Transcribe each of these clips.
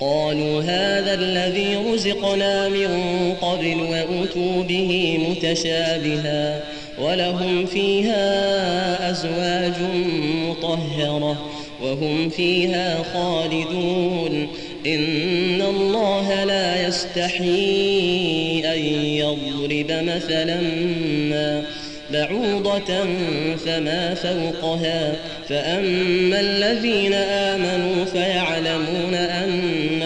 قالوا هذا الذي رزقنا من قبل وأتوا به متشابها ولهم فيها أزواج مطهرة وهم فيها خالدون إن الله لا يستحيي أن يضرب مثلا ما بعوضة فما فوقها فأما الذين آمنوا فيعلمون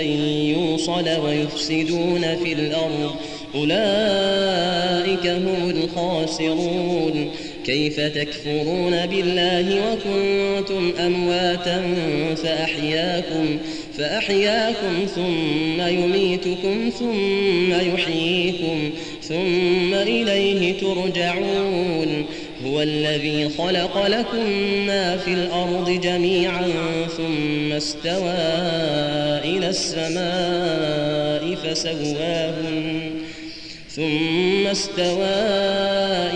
أن يوصل ويفسدون في الأرض أولئك هم الخاسرون. كيف تكفرون بالله وكنتم أمواتا فأحياكم فأحياكم ثم يميتكم ثم يحييكم ثم إليه ترجعون. هو الذي خلق لكم ما في الأرض جميعا ثم استوى إلى السماء فسواهن ثم استوى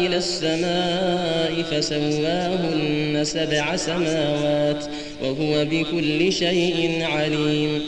إلى السماء فسواهن سبع سماوات وهو بكل شيء عليم.